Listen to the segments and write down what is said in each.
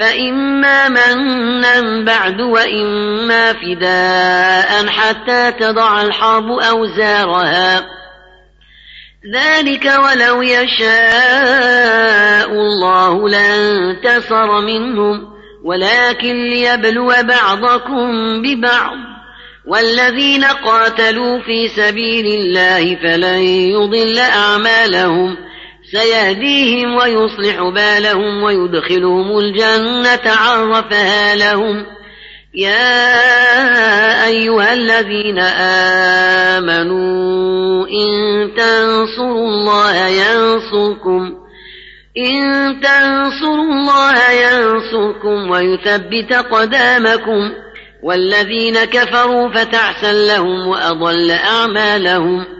فإما منا بعد وإما فداء حتى تضع الحرب أوزارها. ذلك ولو يشاء الله لانتصر منهم ولكن ليبلو بعضكم ببعض. والذين قاتلوا في سبيل الله فلن يضل أعمالهم. سيهديهم ويصلح بالهم ويدخلهم الجنة عرفها لهم. يا أيها الذين آمنوا إن تنصروا الله ينصركم إن تنصروا الله ينصركم ويثبت قدامكم والذين كفروا فتعسا لهم وأضل أعمالهم.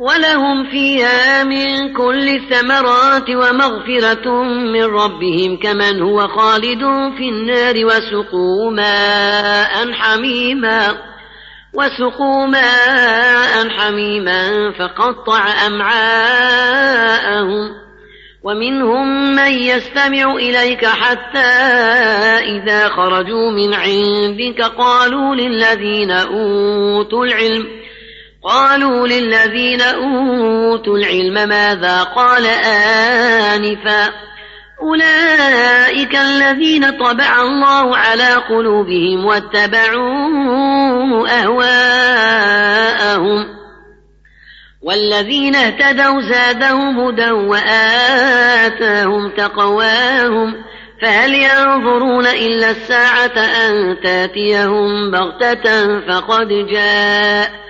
ولهم فيها من كل الثمرات ومغفرة من ربهم كمن هو خالد في النار وسقوا ماء حميما وسقوا ماء حميما فقطع أمعاءهم ومنهم من يستمع إليك حتى إذا خرجوا من عندك قالوا للذين أوتوا العلم قالوا للذين أوتوا العلم ماذا قال آنفا أولئك الذين طبع الله على قلوبهم واتبعوا أهواءهم والذين اهتدوا زادهم هدى وآتاهم تقواهم فهل ينظرون إلا الساعة أن تأتيهم بغتة فقد جاء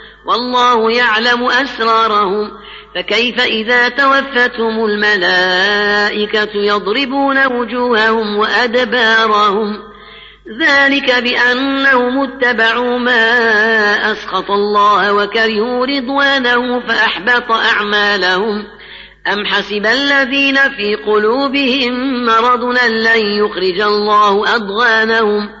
والله يعلم أسرارهم. فكيف إذا توفتهم الملائكة يضربون وجوههم وأدبارهم؟ ذلك بأنهم اتبعوا ما أسخط الله وكرهوا رضوانه فأحبط أعمالهم. أم حسب الذين في قلوبهم مرض لن يخرج الله أضغانهم؟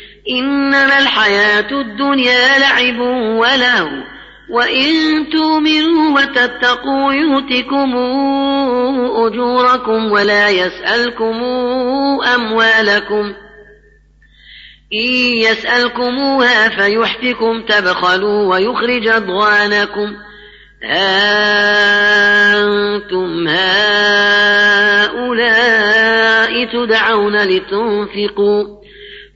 إنما الحياة الدنيا لعب ولهو وإن تؤمنوا وتتقوا يؤتكم أجوركم ولا يسألكم أموالكم. إن يسألكموها فيحفكم تبخلوا ويخرج أضغانكم. أنتم هؤلاء تدعون لتنفقوا.